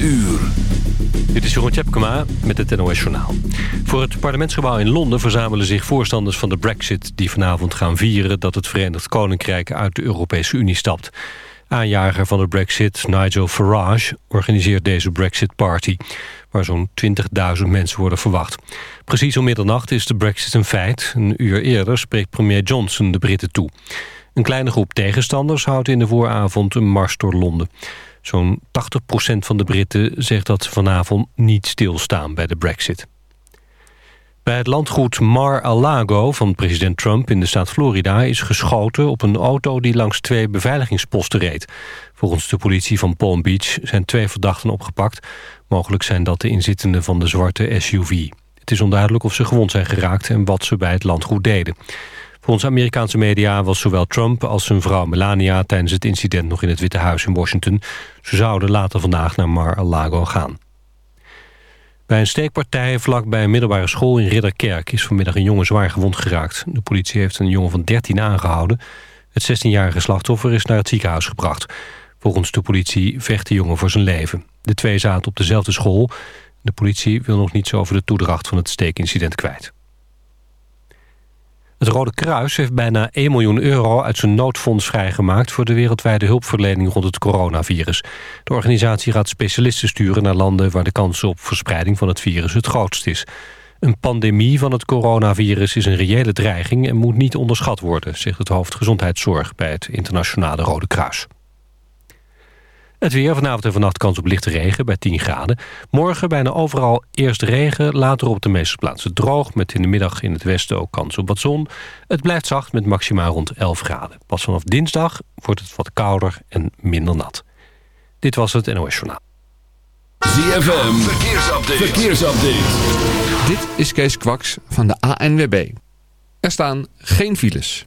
uur. Dit is Jeroen Tjepkema met het NOS Journaal. Voor het parlementsgebouw in Londen verzamelen zich voorstanders van de brexit... die vanavond gaan vieren dat het Verenigd Koninkrijk uit de Europese Unie stapt. Aanjager van de brexit, Nigel Farage, organiseert deze brexit party... waar zo'n 20.000 mensen worden verwacht. Precies om middernacht is de brexit een feit. Een uur eerder spreekt premier Johnson de Britten toe. Een kleine groep tegenstanders houdt in de vooravond een mars door Londen. Zo'n 80% van de Britten zegt dat ze vanavond niet stilstaan bij de brexit. Bij het landgoed Mar-a-Lago van president Trump in de staat Florida... is geschoten op een auto die langs twee beveiligingsposten reed. Volgens de politie van Palm Beach zijn twee verdachten opgepakt. Mogelijk zijn dat de inzittenden van de zwarte SUV. Het is onduidelijk of ze gewond zijn geraakt en wat ze bij het landgoed deden. Volgens Amerikaanse media was zowel Trump als zijn vrouw Melania... tijdens het incident nog in het Witte Huis in Washington. Ze zouden later vandaag naar Mar-a-Lago gaan. Bij een steekpartij vlak bij een middelbare school in Ridderkerk... is vanmiddag een jongen zwaar gewond geraakt. De politie heeft een jongen van 13 aangehouden. Het 16-jarige slachtoffer is naar het ziekenhuis gebracht. Volgens de politie vecht de jongen voor zijn leven. De twee zaten op dezelfde school. De politie wil nog niets over de toedracht van het steekincident kwijt. Het Rode Kruis heeft bijna 1 miljoen euro uit zijn noodfonds vrijgemaakt... voor de wereldwijde hulpverlening rond het coronavirus. De organisatie gaat specialisten sturen naar landen... waar de kans op verspreiding van het virus het grootst is. Een pandemie van het coronavirus is een reële dreiging... en moet niet onderschat worden, zegt het hoofd Gezondheidszorg... bij het Internationale Rode Kruis. Het weer vanavond en vannacht kans op lichte regen bij 10 graden. Morgen bijna overal eerst regen, later op de meeste plaatsen droog... met in de middag in het westen ook kans op wat zon. Het blijft zacht met maximaal rond 11 graden. Pas vanaf dinsdag wordt het wat kouder en minder nat. Dit was het NOS Journaal. ZFM, verkeersupdate. verkeersupdate. Dit is Kees Kwaks van de ANWB. Er staan geen files.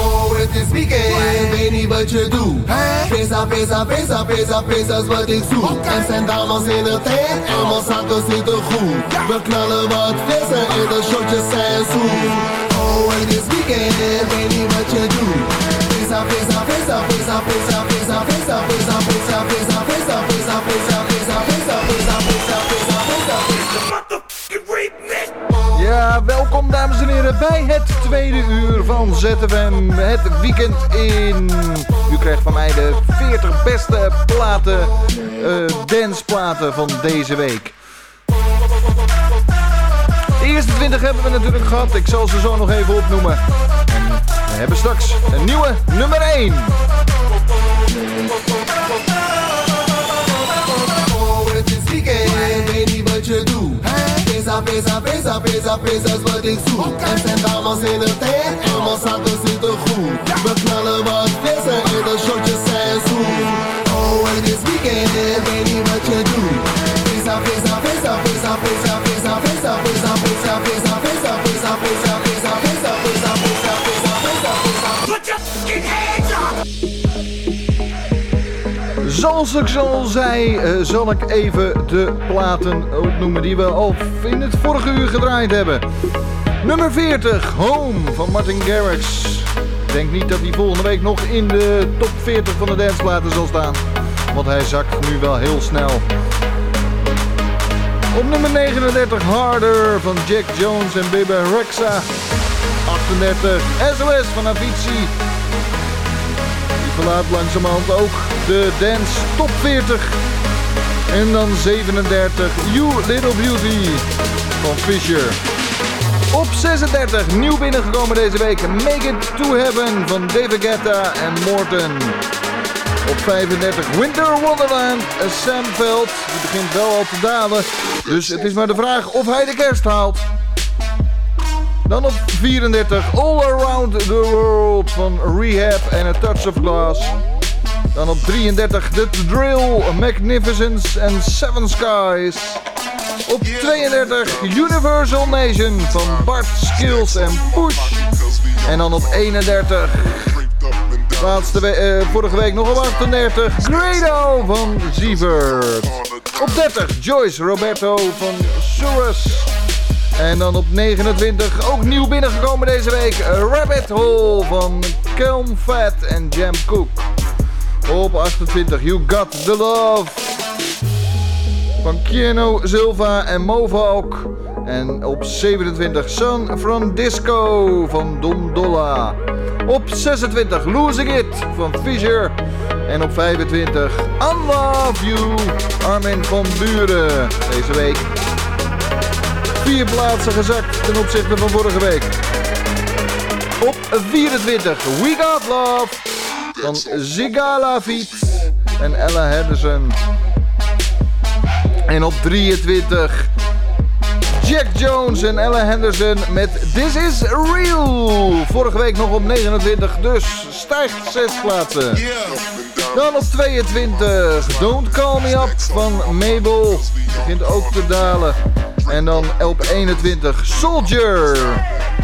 Oh, het is weekend, weet niet wat je doet. Pesa, pesa, pesa, pesa, pesa is wat ik zoek. En zijn dames in de tent, en mijn zakken zitten goed. We knallen wat vissen en de shotjes zijn zoet. Oh, het is weekend, weet niet wat je doet. Pesa, pesa, pesa, pesa, pesa, pesa, pesa, pesa, pesa, pesa, pesa, pesa, pesa, pesa, pesa, pesa, pesa, pesa, pesa, Ja, welkom dames en heren bij het tweede uur van ZFM. Het weekend in. U krijgt van mij de 40 beste platen, eh danceplaten van deze week. De eerste 20 hebben we natuurlijk gehad. Ik zal ze zo nog even opnoemen. En we hebben straks een nieuwe nummer 1. Oh, het is weekend. Pesa, pesa, pesa, pesa, pesa is wat ik zoek. En zijn dames in de tent, en mijn zakken zitten goed. We knallen wat vissen en de shotjes zijn zoet. Oh, het is weekend, weet niet wat je doet. Pesa, pesa, pesa, pesa, pesa, pesa, pesa, pesa, pesa, pesa, pesa, pesa, pesa, pesa, pesa, pesa, pesa, pesa, pesa, pesa. Put your fucking hands up! Zoals ik al zei, eh, zal ik even de platen opnoemen die we al in het vorige uur gedraaid hebben. Nummer 40, Home van Martin Garrix. Ik denk niet dat hij volgende week nog in de top 40 van de danceplaten zal staan. Want hij zakt nu wel heel snel. Op nummer 39, Harder van Jack Jones en Bebe Rexha. 38, SOS van Avicii. Verlaat langzamerhand ook de Dance Top 40. En dan 37, You Little Beauty van Fisher. Op 36, nieuw binnengekomen deze week. Make It To Heaven van David Guetta en Morton. Op 35, Winter Wonderland, Sam Veld. Die begint wel al te dalen. Dus het is maar de vraag of hij de kerst haalt. Dan op 34, All Around the World van Rehab en A Touch of Glass. Dan op 33, The Drill, Magnificence and Seven Skies. Op 32 Universal Nation van Bart Skills en Push. En dan op 31, laatste we uh, vorige week nog op 38, Grado van Sievert. Op 30 Joyce Roberto van Surus. En dan op 29, ook nieuw binnengekomen deze week, Rabbit Hole van Kelm Fat en Jam Cook. Op 28, You Got The Love van Keanu Silva en Movalk. En op 27 San Francisco van Dom Dolla. Op 26 Losing It van Fisher. En op 25 Unlove You Armin van Buren. Deze week vier plaatsen gezakt ten opzichte van vorige week. Op 24 We Got Love van Zigala Fiet en Ella Henderson. En op 23 Jack Jones en Ella Henderson met This Is Real. Vorige week nog op 29, dus stijgt 6 plaatsen. Dan op 22 Don't Call Me Up van Mabel. Begint ook te dalen. En dan op 21 Soldier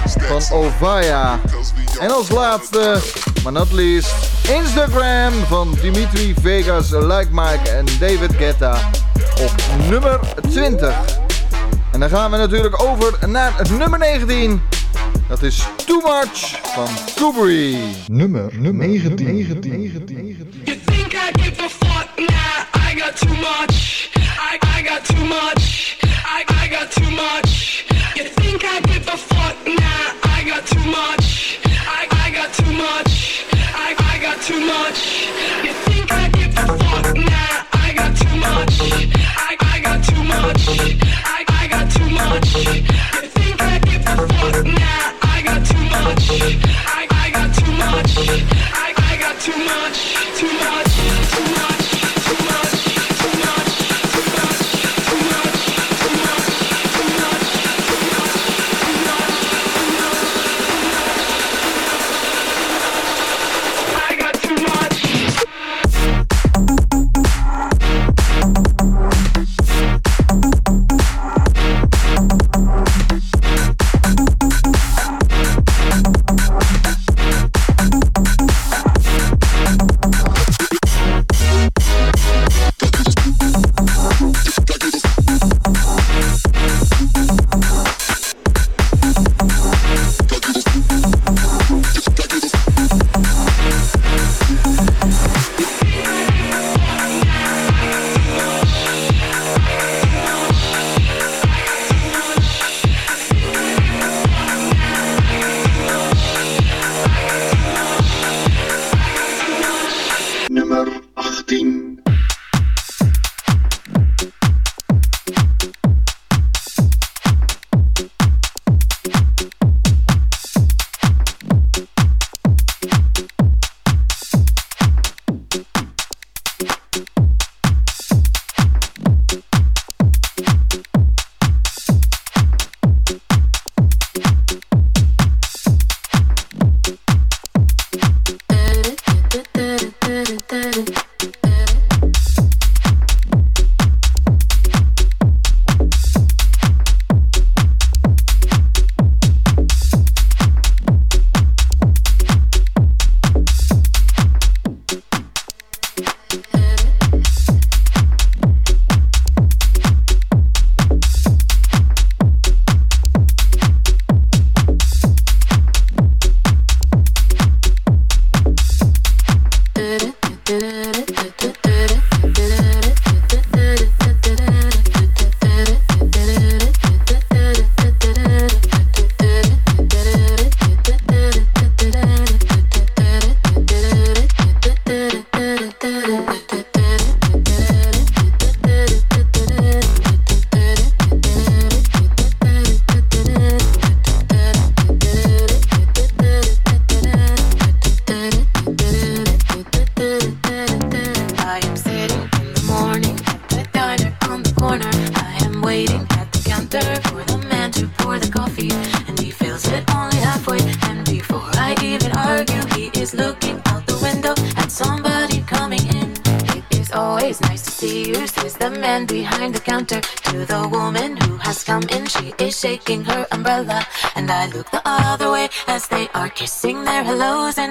van Ovaya. En als laatste, maar not least, Instagram van Dimitri Vegas, Like Mike en David Guetta op nummer 20. En dan gaan we natuurlijk over naar nummer 19. Dat is Too Much van Kubrick. Nummer, nummer 19. 19, 19, 19. You think I give a fuck? Nah, I got too much. I, I got too much. I, I got too much. You think I give a fuck? Nah, I got too much. I, I got too much. I, I got too much. You think I give a fuck? Nah, I got too much. I, I got too much. I, I got too much.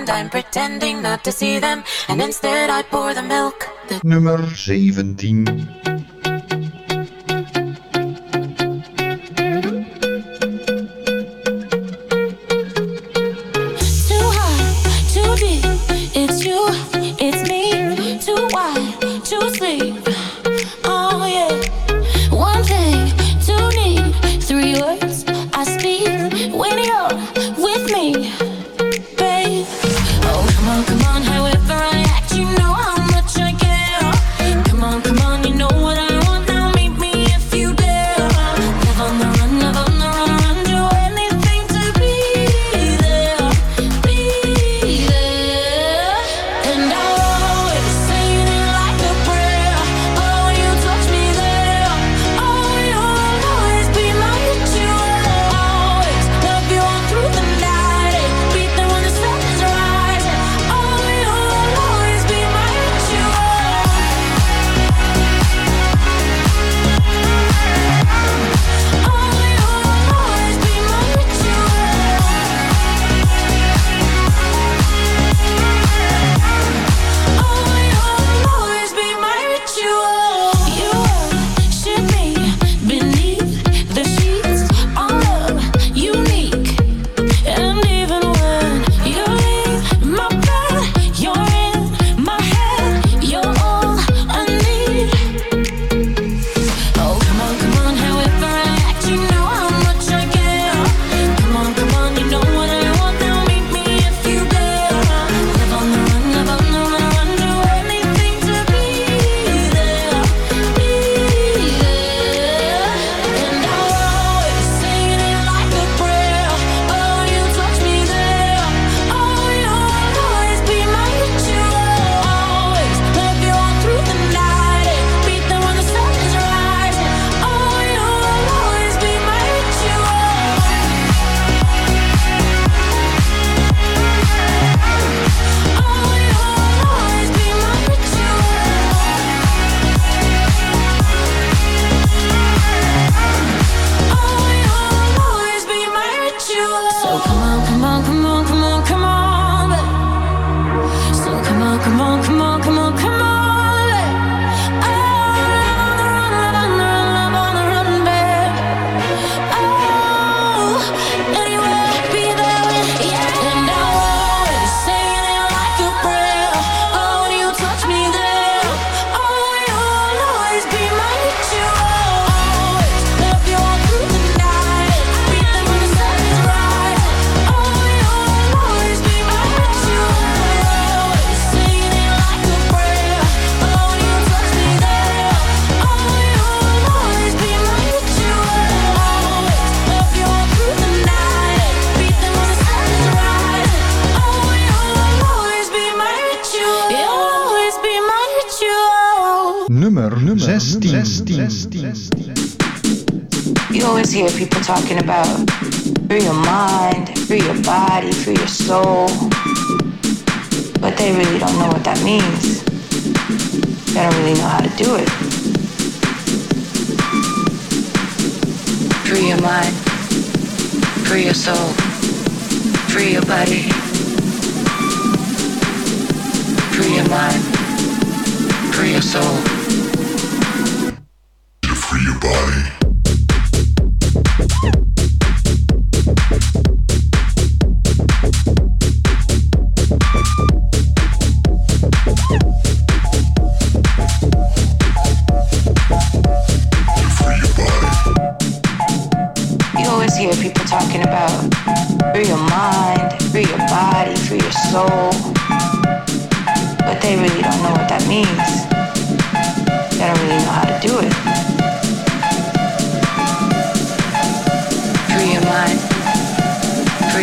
pretend I'm pretending not to see them, and instead I pour the milk. The Nummer 17.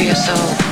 your soul.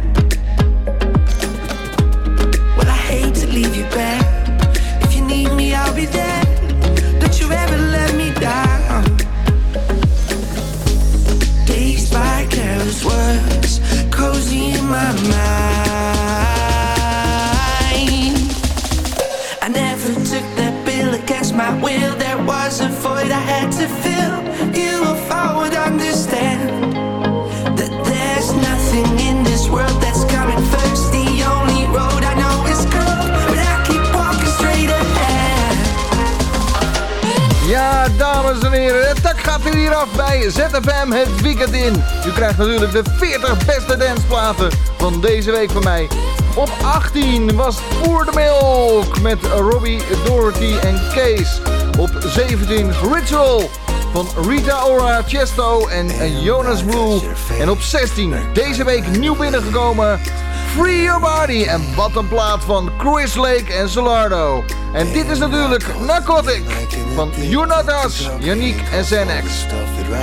Bij ZFM het weekend in. U krijgt natuurlijk de 40 beste danceplaten van deze week van mij. Op 18 was Pour de Milk met Robbie, Dorothy en Kees. Op 17 Ritual van Rita Ora, Chesto en Jonas Blue. En op 16 deze week nieuw binnengekomen Free Your Body. En wat een plaat van Chris Lake en Solardo. En dit is natuurlijk Narcotic van Jonatas, Yannick en Xanax.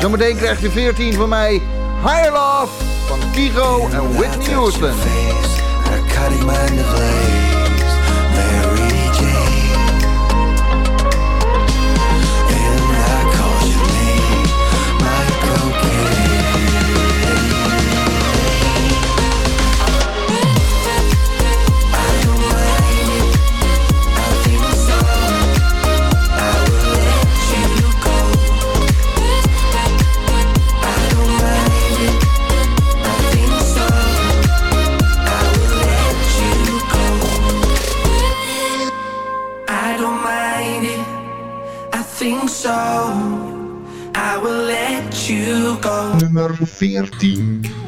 Zometeen krijgt u 14 van mij Higher Love van Kigo en Whitney Houston. Verveertien.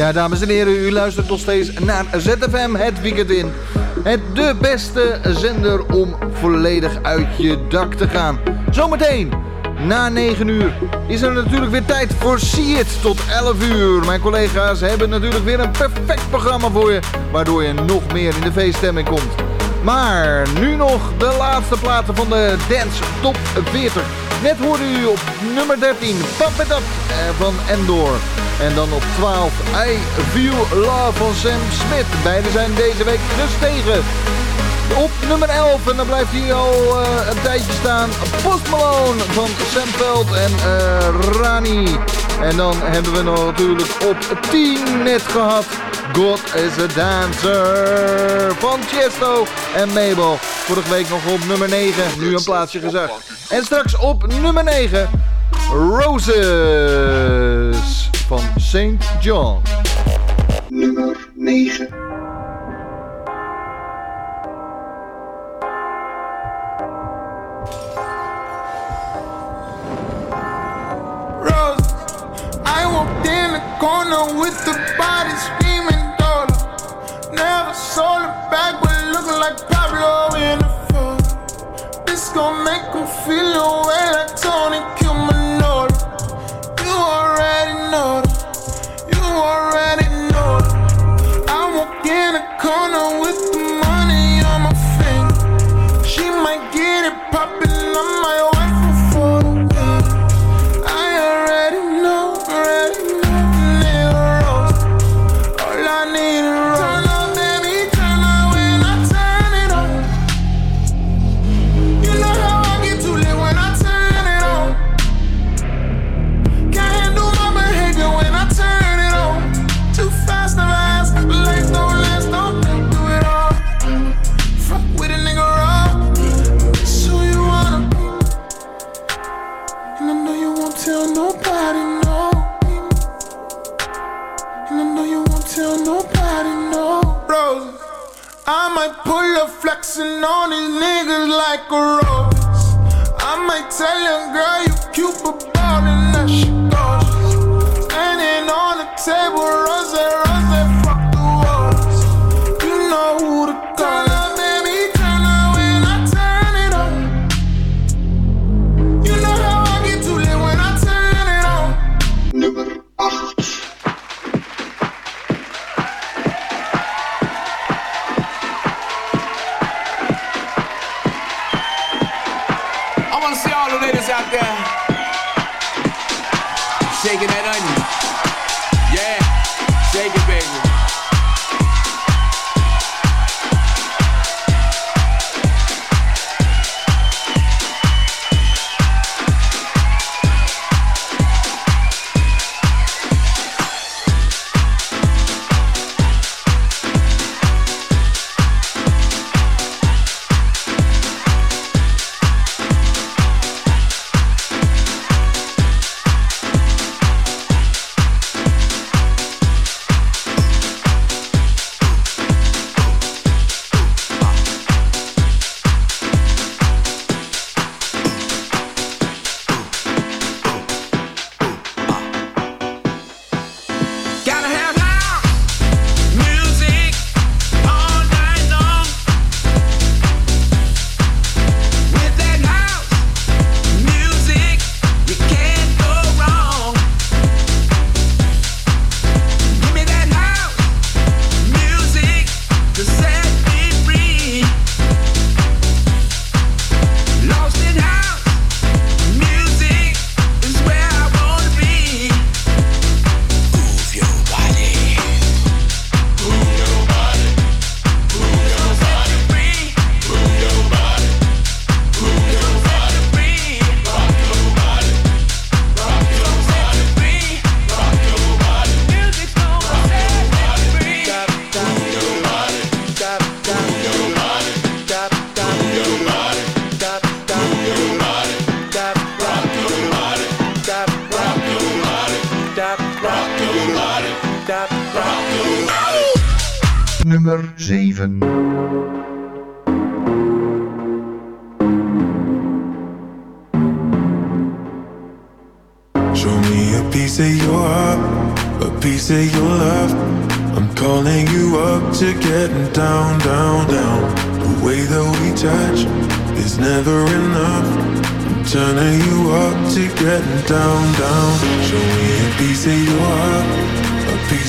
Ja, dames en heren, u luistert nog steeds naar ZFM het weekend in. Het de beste zender om volledig uit je dak te gaan. Zometeen, na 9 uur, is er natuurlijk weer tijd voor See It tot 11 uur. Mijn collega's hebben natuurlijk weer een perfect programma voor je, waardoor je nog meer in de feeststemming komt. Maar nu nog de laatste platen van de Dance Top 40. Net hoorde u op nummer 13 Pump It van Endor. En dan op 12 I Feel Love van Sam Smith. Beide zijn deze week gestegen. Op nummer 11, en dan blijft hij al eh, een tijdje staan, Post Malone van Sam Veld en eh, Rani. En dan hebben we nog natuurlijk op 10 net gehad, God is a Dancer van Chesto en Mabel. Vorige week nog op nummer 9, nu een plaatsje gezakt. En straks op nummer 9, Roses van St. John. Nummer 9. Rose. I walked in the corner with the body screaming daughter. Never sold it back, but looking like Pablo in the photo. This gon' make him feel away like Tony Kilmanora. Like a rose. I might tell your girl you cute but ballin' that shit goes. Standing on the table, rose,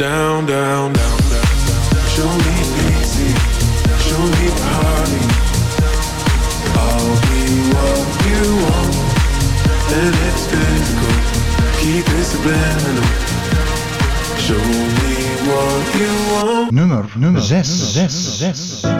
down, down, down, down. Show me easy, show me Hardy. I'll be what you want, and it's physical. Keep it subliminal. Show me what you want. Nummer, nummer 6, 6, 6.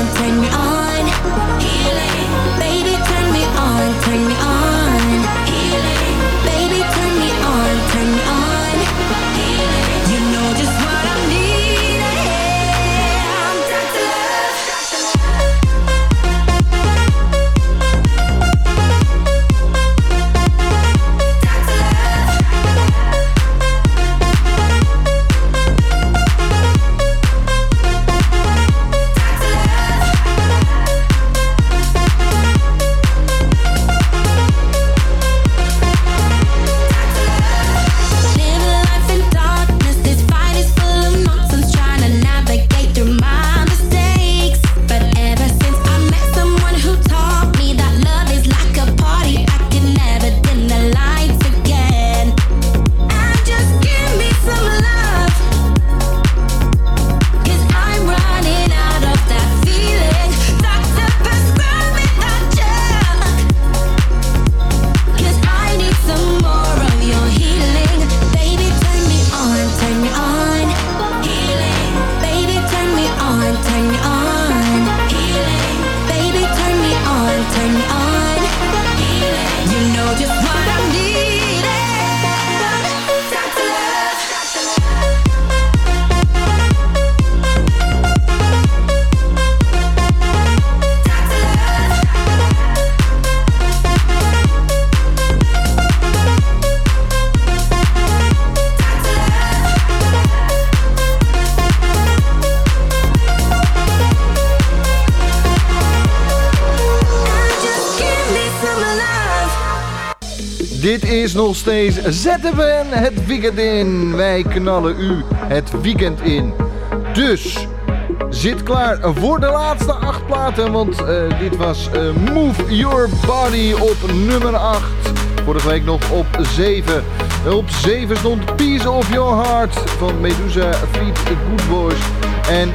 and take me on nog steeds ZFN het weekend in. Wij knallen u het weekend in. Dus zit klaar voor de laatste acht platen. Want eh, dit was eh, Move Your Body op nummer 8. Vorige week nog op 7. Op 7 stond Piece of Your Heart van Medusa Feet Good Boys. En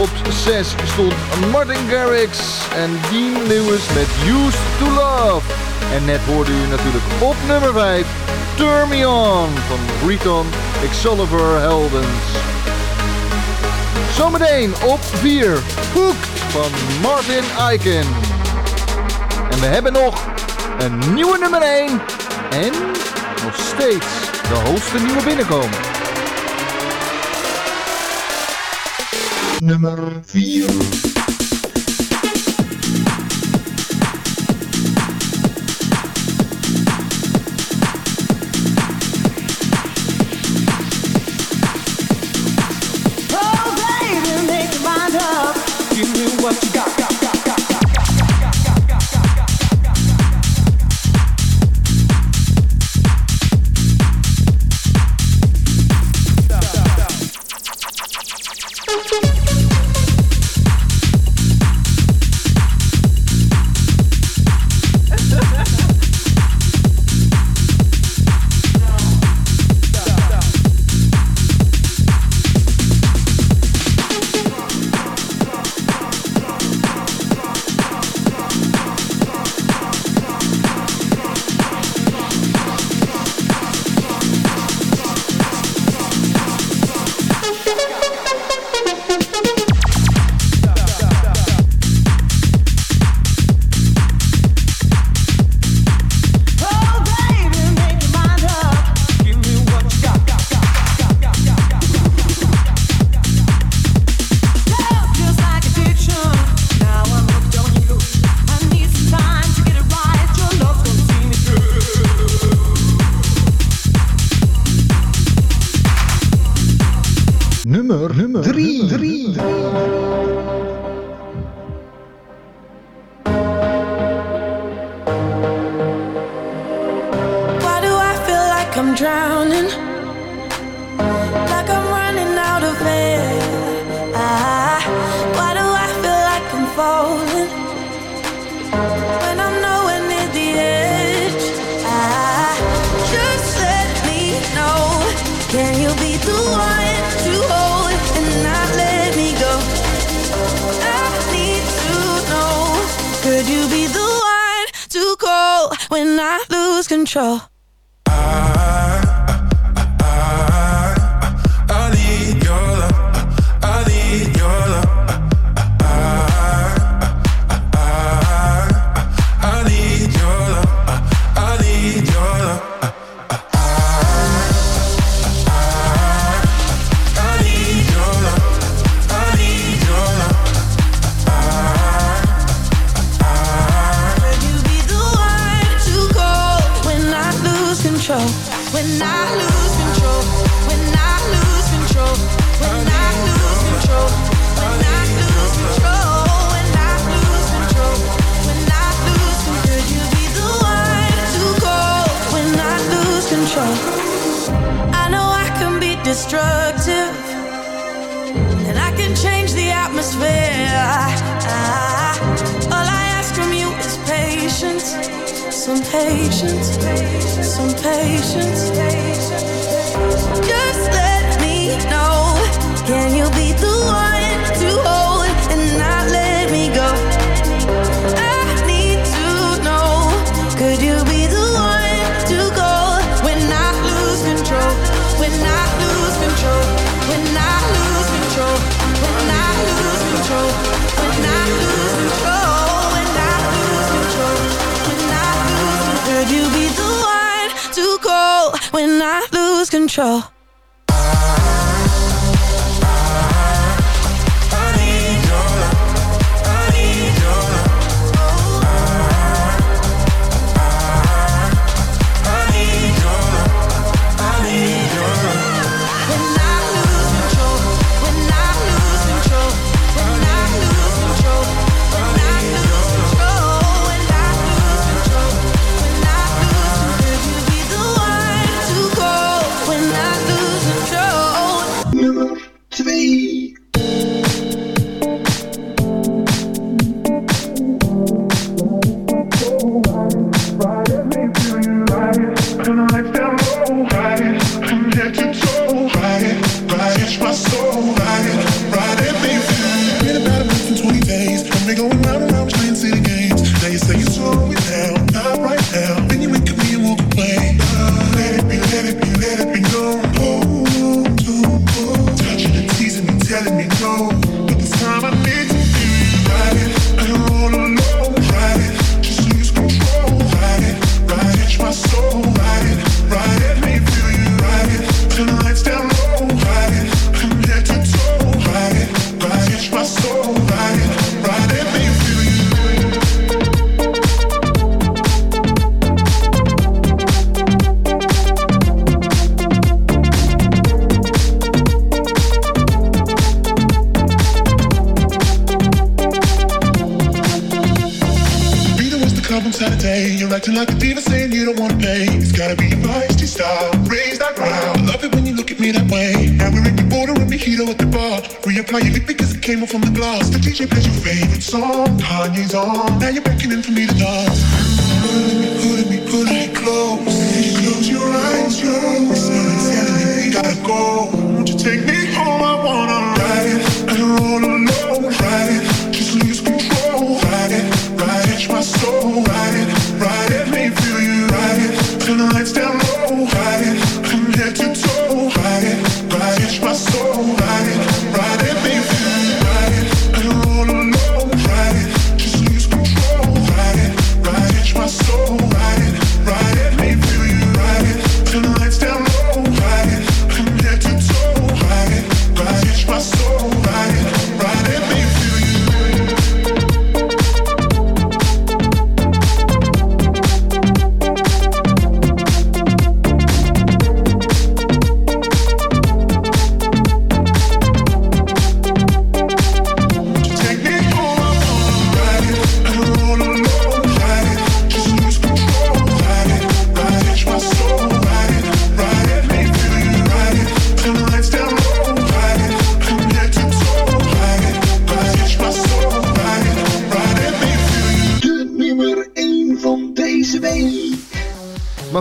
op 6 stond Martin Garrix en Dean Lewis met Used to Love. En net hoorde u natuurlijk op nummer 5 Turn Me On van Breton Excalibur Heldens. Zometeen op 4 Hooked van Martin Eiken. En we hebben nog een nieuwe nummer 1 en nog steeds de hoogste nieuwe binnenkomen. Nummer 4. Control? I know I can be destructive. And I can change the atmosphere. Ah, all I ask from you is patience. Some patience. Some patience. Just let me know. Can you be control?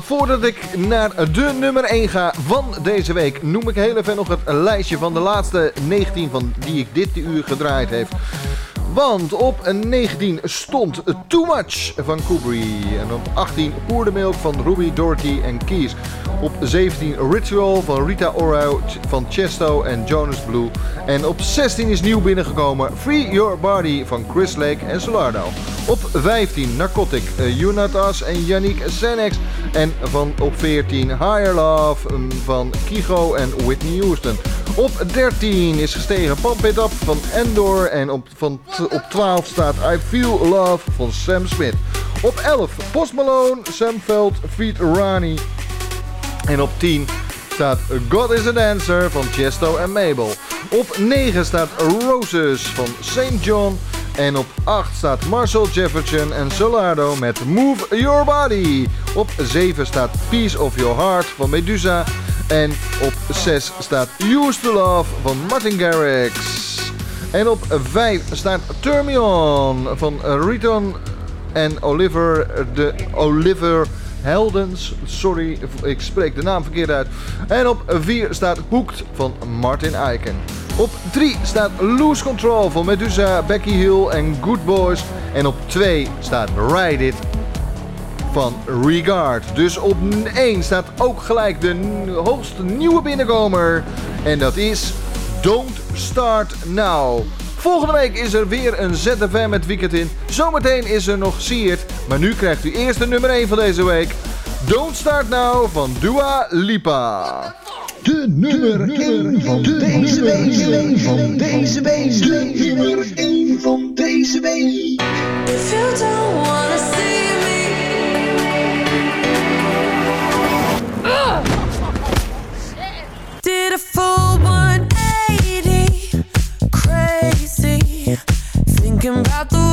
Voordat ik naar de nummer 1 ga van deze week, noem ik heel even nog het lijstje van de laatste 19 van die ik dit uur gedraaid heb. Want op een 19 stond Too Much van Kubri. En op 18 Pour the Milk van Ruby, Doherty en Keys. Op 17 Ritual van Rita Ora van Chesto en Jonas Blue. En op 16 is nieuw binnengekomen Free Your Body van Chris Lake en Solardo. Op 15 Narcotic, uh, Unatas en Yannick Senex. En van op 14 Higher Love um, van Kigo en Whitney Houston. Op 13 is gestegen Pump It Up van Endor. En op, van op 12 staat I Feel Love van Sam Smith. Op 11 Post Malone, Sam Veld, Feet Rani. En op 10 staat God is a Dancer van Chesto en Mabel. Op 9 staat Roses van St. John. En op 8 staat Marcel Jefferson en Solardo met Move Your Body. Op 7 staat Peace of Your Heart van Medusa. En op 6 staat Used to Love van Martin Garrix. En op 5 staat Turn Me On van Riton en Oliver de Oliver Heldens. Sorry, ik spreek de naam verkeerd uit. En op 4 staat Hooked van Martin Eiken. Op 3 staat Lose Control van Medusa, Becky Hill en Good Boys. En op 2 staat Ride It van Regard. Dus op 1 staat ook gelijk de hoogste nieuwe binnenkomer. En dat is Don't Start Now. Volgende week is er weer een ZFM met weekend in. Zometeen is er nog Siert. Maar nu krijgt u eerst de nummer 1 van deze week. Don't Start Now van Dua Lipa. De nummer 1 van deze week. Van deze week. De nummer 1 van deze week. If you don't wanna see me, thinking about the